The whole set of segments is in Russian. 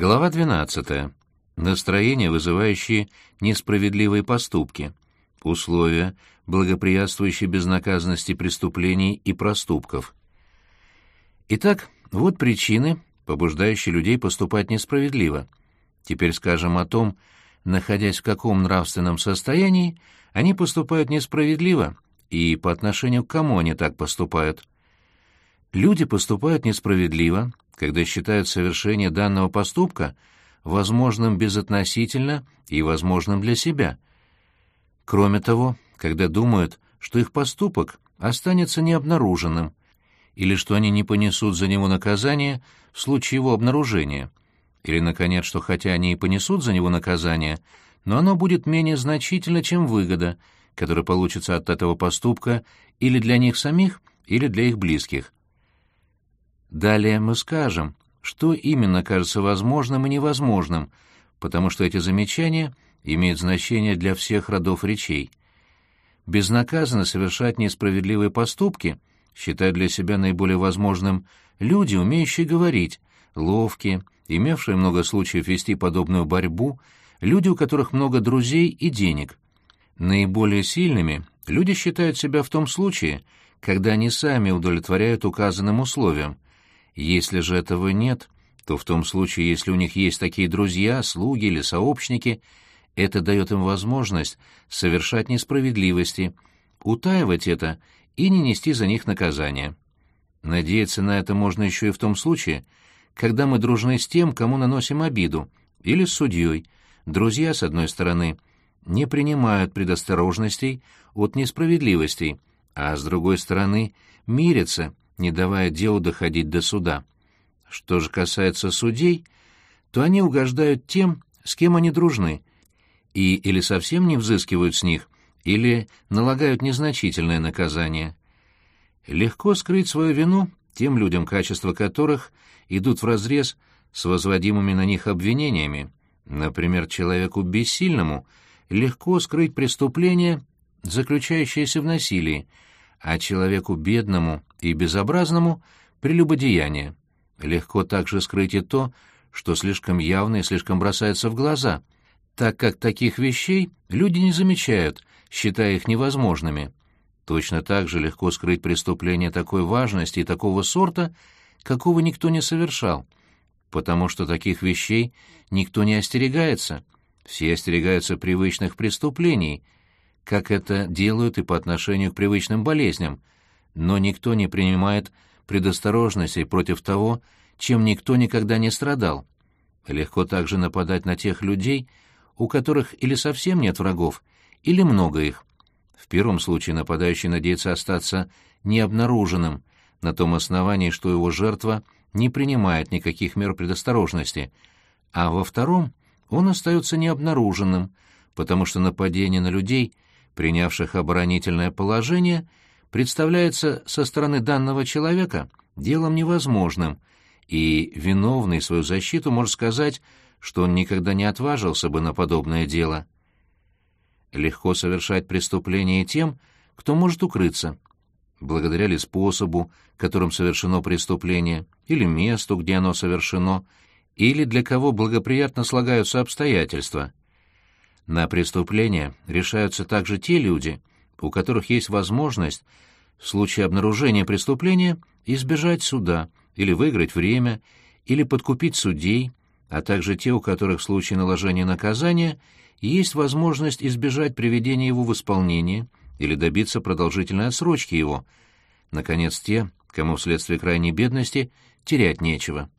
Глава 12. Настроения, вызывающие несправедливые поступки. Условия, благоприятствующие безнаказанности преступлений и проступков. Итак, вот причины, побуждающие людей поступать несправедливо. Теперь скажем о том, находясь в каком нравственном состоянии, они поступают несправедливо и по отношению к кому они так поступают. Люди поступают несправедливо, когда считают совершение данного поступка возможным безотносительно и возможным для себя. Кроме того, когда думают, что их поступок останется необнаруженным, или что они не понесут за него наказание в случае его обнаружения, или, наконец, что хотя они и понесут за него наказание, но оно будет менее значительно, чем выгода, которая получится от этого поступка или для них самих, или для их близких. Далее мы скажем, что именно кажется возможным и невозможным, потому что эти замечания имеют значение для всех родов речей. Безнаказанно совершать несправедливые поступки считают для себя наиболее возможным люди, умеющие говорить, ловкие, имевшие много случаев вести подобную борьбу, люди, у которых много друзей и денег. Наиболее сильными люди считают себя в том случае, когда они сами удовлетворяют указанным условиям, если же этого нет, то в том случае, если у них есть такие друзья, слуги или сообщники, это дает им возможность совершать несправедливости, утаивать это и не нести за них наказания. Надеяться на это можно еще и в том случае, когда мы дружны с тем, кому наносим обиду, или с судьей. Друзья, с одной стороны, не принимают предосторожностей от несправедливостей, а с другой стороны, мирятся не давая делу доходить до суда. Что же касается судей, то они угождают тем, с кем они дружны, и или совсем не взыскивают с них, или налагают незначительное наказание. Легко скрыть свою вину тем людям, качества которых идут вразрез с возводимыми на них обвинениями. Например, человеку бессильному легко скрыть преступление, заключающееся в насилии, а человеку бедному и безобразному — прелюбодеяние. Легко также скрыть и то, что слишком явно и слишком бросается в глаза, так как таких вещей люди не замечают, считая их невозможными. Точно так же легко скрыть преступление такой важности и такого сорта, какого никто не совершал, потому что таких вещей никто не остерегается, все остерегаются привычных преступлений — как это делают и по отношению к привычным болезням, но никто не принимает предосторожностей против того, чем никто никогда не страдал. Легко также нападать на тех людей, у которых или совсем нет врагов, или много их. В первом случае нападающий надеется остаться необнаруженным, на том основании, что его жертва не принимает никаких мер предосторожности, а во втором он остается необнаруженным, потому что нападение на людей — принявших оборонительное положение, представляется со стороны данного человека делом невозможным, и виновный свою защиту может сказать, что он никогда не отважился бы на подобное дело. Легко совершать преступление тем, кто может укрыться, благодаря ли способу, которым совершено преступление, или месту, где оно совершено, или для кого благоприятно слагаются обстоятельства. На преступления решаются также те люди, у которых есть возможность в случае обнаружения преступления избежать суда или выиграть время, или подкупить судей, а также те, у которых в случае наложения наказания есть возможность избежать приведения его в исполнение или добиться продолжительной отсрочки его. Наконец, те, кому вследствие крайней бедности терять нечего.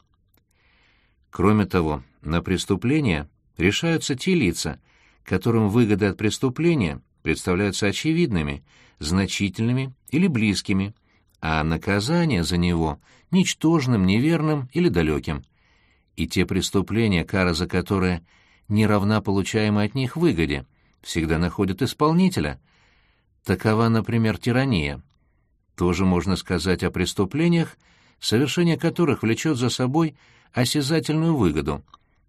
Кроме того, на преступления решаются те лица, которым выгоды от преступления представляются очевидными, значительными или близкими, а наказание за него — ничтожным, неверным или далеким. И те преступления, кара за которые не равна получаемой от них выгоде, всегда находят исполнителя. Такова, например, тирания. Тоже можно сказать о преступлениях, совершение которых влечет за собой осязательную выгоду,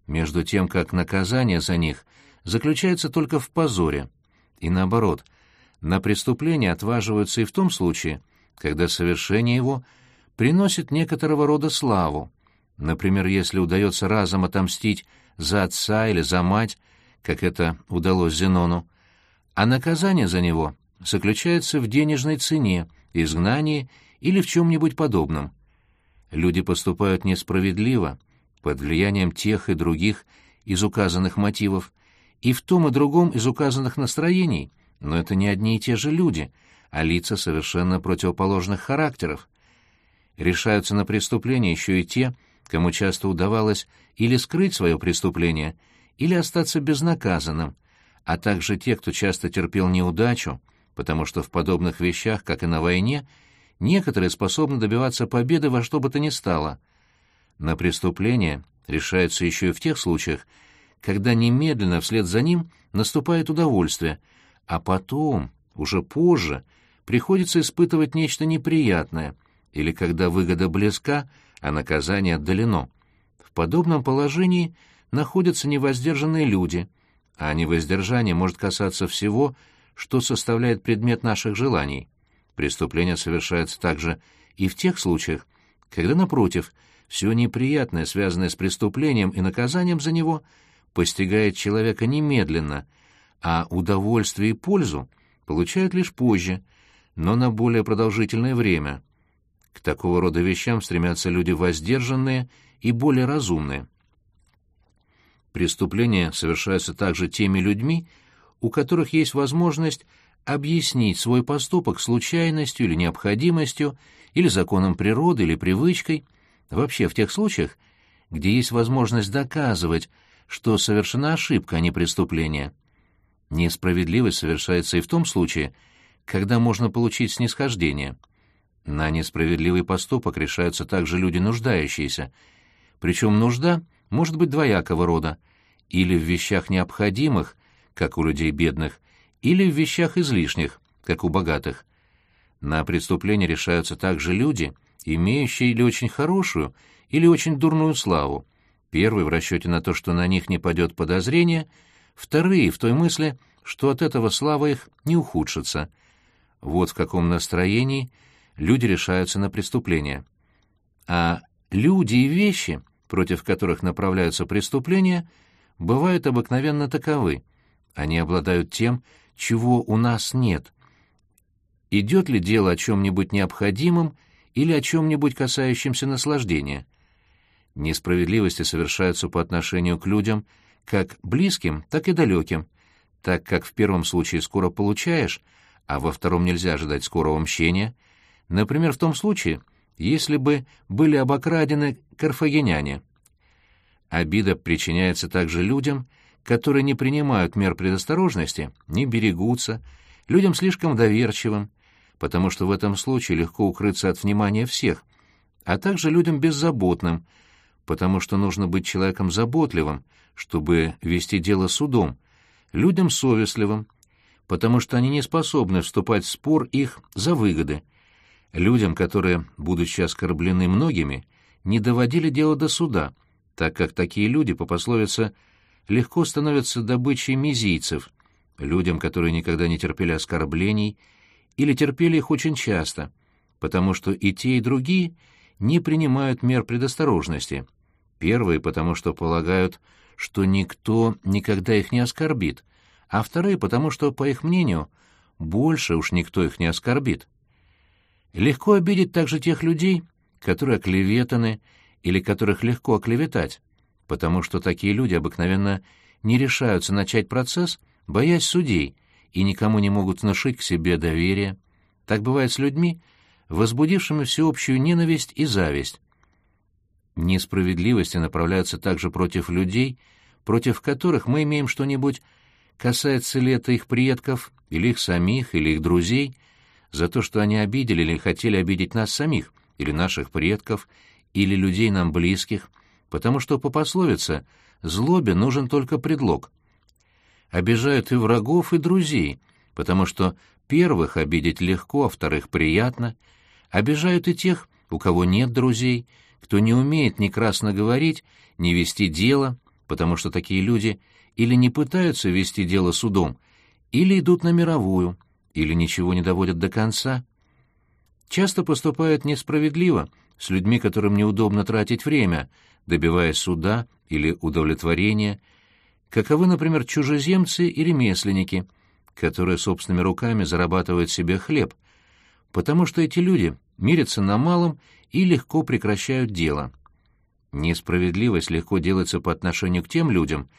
между тем как наказание за них заключается только в позоре. И наоборот, на преступление отваживаются и в том случае, когда совершение его приносит некоторого рода славу, Например, если удается разом отомстить за отца или за мать, как это удалось Зенону, а наказание за него заключается в денежной цене, изгнании или в чем-нибудь подобном. Люди поступают несправедливо, под влиянием тех и других из указанных мотивов, и в том и другом из указанных настроений, но это не одни и те же люди, а лица совершенно противоположных характеров. Решаются на преступления еще и те, кому часто удавалось или скрыть свое преступление, или остаться безнаказанным, а также те, кто часто терпел неудачу, потому что в подобных вещах, как и на войне, некоторые способны добиваться победы во что бы то ни стало. На преступление решается еще и в тех случаях, когда немедленно вслед за ним наступает удовольствие, а потом, уже позже, приходится испытывать нечто неприятное, или когда выгода близка, а наказание отдалено. В подобном положении находятся невоздержанные люди, а невоздержание может касаться всего, что составляет предмет наших желаний. Преступление совершается также и в тех случаях, когда, напротив, все неприятное, связанное с преступлением и наказанием за него, постигает человека немедленно, а удовольствие и пользу получают лишь позже, но на более продолжительное время. К такого рода вещам стремятся люди воздержанные и более разумные. Преступления совершаются также теми людьми, у которых есть возможность объяснить свой поступок случайностью или необходимостью, или законом природы, или привычкой, вообще в тех случаях, где есть возможность доказывать, что совершена ошибка, а не преступление. Несправедливость совершается и в том случае, когда можно получить снисхождение. На несправедливый поступок решаются также люди нуждающиеся, причем нужда может быть двоякого рода, или в вещах необходимых, как у людей бедных, или в вещах излишних, как у богатых. На преступление решаются также люди, имеющие или очень хорошую, или очень дурную славу. Первый в расчете на то, что на них не падет подозрение, вторые в той мысли, что от этого слава их не ухудшится. Вот в каком настроении люди решаются на преступление. А люди и вещи, против которых направляются преступления, бывают обыкновенно таковы. Они обладают тем, чего у нас нет. Идет ли дело о чем-нибудь необходимом или о чем-нибудь касающемся наслаждения? Несправедливости совершаются по отношению к людям как близким, так и далеким, так как в первом случае скоро получаешь, а во втором нельзя ожидать скорого мщения. Например, в том случае, если бы были обокрадены карфагеняне. Обида причиняется также людям, которые не принимают мер предосторожности, не берегутся, людям слишком доверчивым, потому что в этом случае легко укрыться от внимания всех, а также людям беззаботным, потому что нужно быть человеком заботливым, чтобы вести дело судом, людям совестливым, потому что они не способны вступать в спор их за выгоды, людям, которые, будучи оскорблены многими, не доводили дело до суда, так как такие люди, по пословице, легко становятся добычей мизийцев, людям, которые никогда не терпели оскорблений или терпели их очень часто, потому что и те, и другие не принимают мер предосторожности. Первые, потому что полагают, что никто никогда их не оскорбит, а вторые, потому что, по их мнению, больше уж никто их не оскорбит. Легко обидеть также тех людей, которые оклеветаны или которых легко оклеветать, потому что такие люди обыкновенно не решаются начать процесс, боясь судей, и никому не могут внушить к себе доверие. Так бывает с людьми, возбудившими всеобщую ненависть и зависть. Несправедливости направляются также против людей, против которых мы имеем что-нибудь, касается ли это их предков, или их самих, или их друзей, за то, что они обидели или хотели обидеть нас самих, или наших предков, или людей нам близких, потому что по пословице «злобе нужен только предлог». Обижают и врагов, и друзей, потому что первых обидеть легко, а вторых приятно. Обижают и тех, у кого нет друзей, кто не умеет ни красно говорить, ни вести дело, потому что такие люди или не пытаются вести дело судом, или идут на мировую, или ничего не доводят до конца. Часто поступают несправедливо, с людьми, которым неудобно тратить время, добиваясь суда или удовлетворения, каковы, например, чужеземцы и ремесленники, которые собственными руками зарабатывают себе хлеб, потому что эти люди мирятся на малом и легко прекращают дело. Несправедливость легко делается по отношению к тем людям,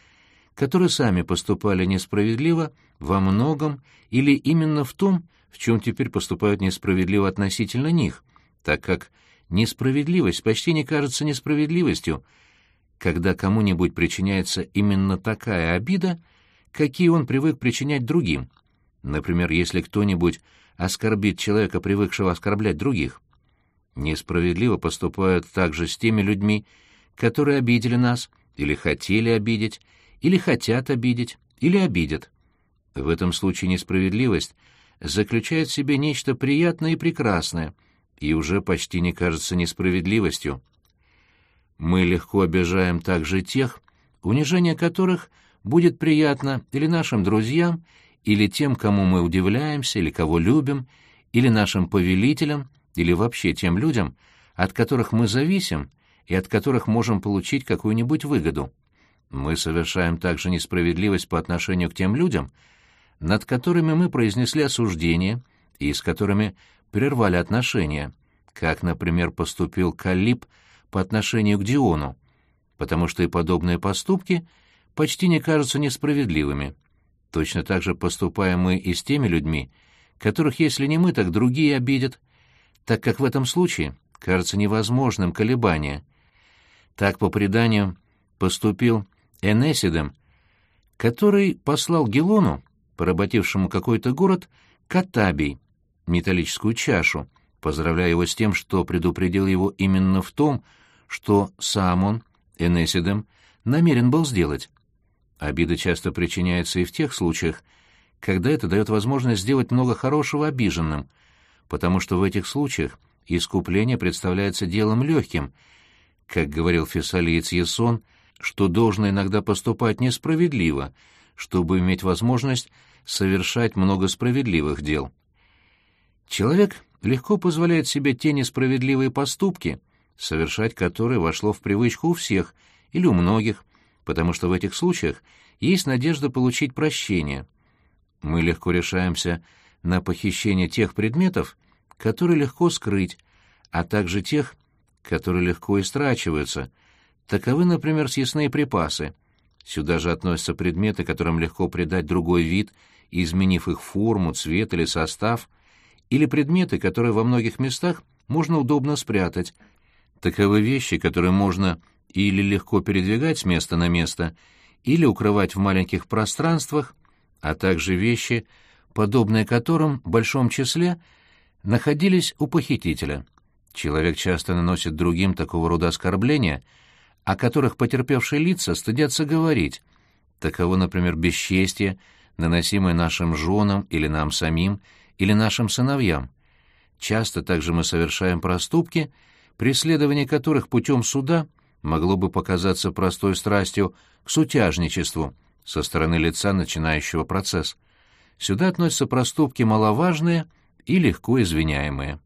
которые сами поступали несправедливо во многом или именно в том, в чем теперь поступают несправедливо относительно них, так как несправедливость почти не кажется несправедливостью, когда кому-нибудь причиняется именно такая обида, какие он привык причинять другим. Например, если кто-нибудь оскорбит человека, привыкшего оскорблять других. Несправедливо поступают также с теми людьми, которые обидели нас, или хотели обидеть, или хотят обидеть, или обидят. В этом случае несправедливость заключает в себе нечто приятное и прекрасное, и уже почти не кажется несправедливостью. Мы легко обижаем также тех, унижение которых будет приятно или нашим друзьям, или тем, кому мы удивляемся, или кого любим, или нашим повелителям, или вообще тем людям, от которых мы зависим и от которых можем получить какую-нибудь выгоду. Мы совершаем также несправедливость по отношению к тем людям, над которыми мы произнесли осуждение и с которыми прервали отношения, как, например, поступил Калиб по отношению к Диону, потому что и подобные поступки почти не кажутся несправедливыми. Точно так же поступаем мы и с теми людьми, которых, если не мы, так другие обидят, так как в этом случае кажется невозможным колебание. Так, по преданию, поступил Энесидем, который послал Гелону, поработившему какой-то город, Катабий, металлическую чашу, поздравляя его с тем, что предупредил его именно в том, что сам он, Энесидем, намерен был сделать. Обида часто причиняется и в тех случаях, когда это дает возможность сделать много хорошего обиженным, потому что в этих случаях искупление представляется делом легким, как говорил фессалиец Есон, что должно иногда поступать несправедливо, чтобы иметь возможность совершать много справедливых дел. Человек легко позволяет себе те несправедливые поступки, совершать которые вошло в привычку у всех или у многих, потому что в этих случаях есть надежда получить прощение. Мы легко решаемся на похищение тех предметов, которые легко скрыть, а также тех, которые легко истрачиваются. Таковы, например, съестные припасы. Сюда же относятся предметы, которым легко придать другой вид, изменив их форму, цвет или состав, или предметы, которые во многих местах можно удобно спрятать. Таковы вещи, которые можно или легко передвигать с места на место, или укрывать в маленьких пространствах, а также вещи, подобные которым в большом числе находились у похитителя. Человек часто наносит другим такого рода оскорбления, о которых потерпевшие лица стыдятся говорить. Таково, например, бесчестие, наносимое нашим женам или нам самим, или нашим сыновьям. Часто также мы совершаем проступки, преследование которых путем суда — могло бы показаться простой страстью к сутяжничеству со стороны лица, начинающего процесс. Сюда относятся проступки маловажные и легко извиняемые.